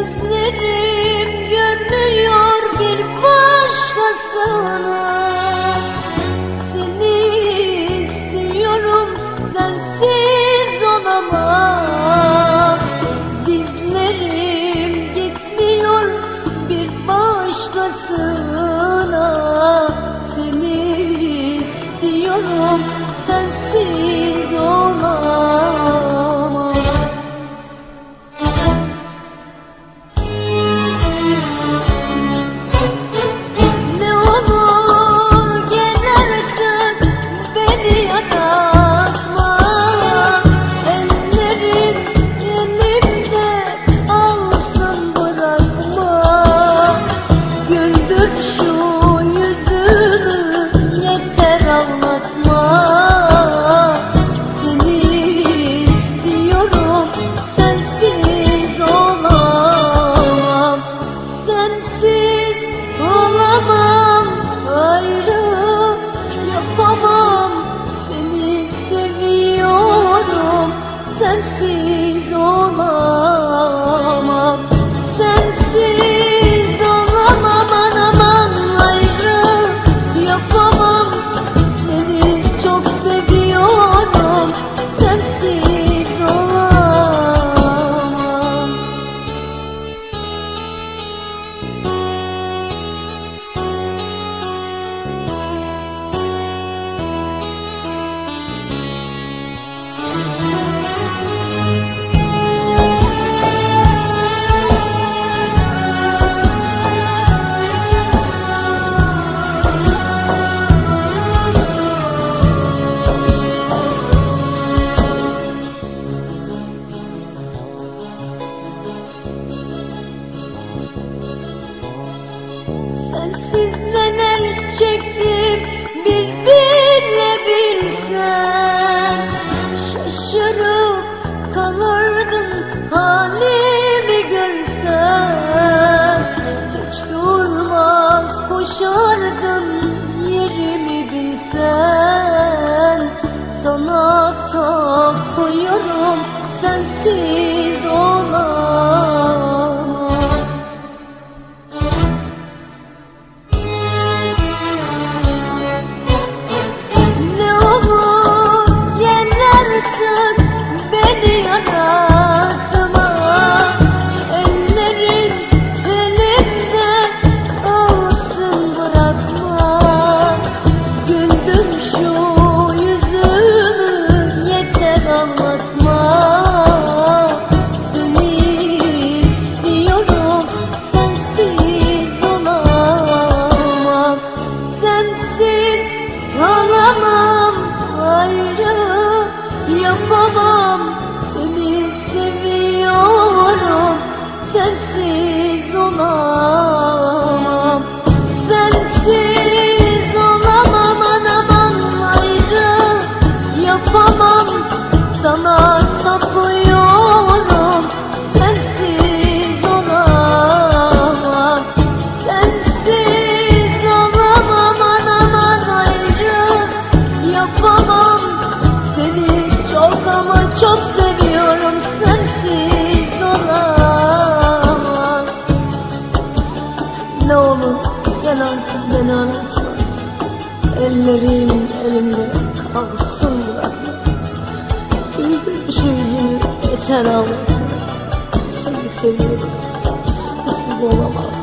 Gözlerim yanıyor bir başkasına. Seni istiyorum sensiz olamam. Dizlerim gitmiyor bir başkasına. Seni istiyorum sensiz olamam sizden el çektim bir bilsen. Şaşırıp kalırdın halimi görsen. Hiç durmaz koşardım yerimi bilsen. Sana tak koyarım sensiz olan Gel artık ben artık. Ellerim elimde kalsın bırakma Güldür şu yüzünü yeter ağlatma Seni seviyorum sensiz olamam.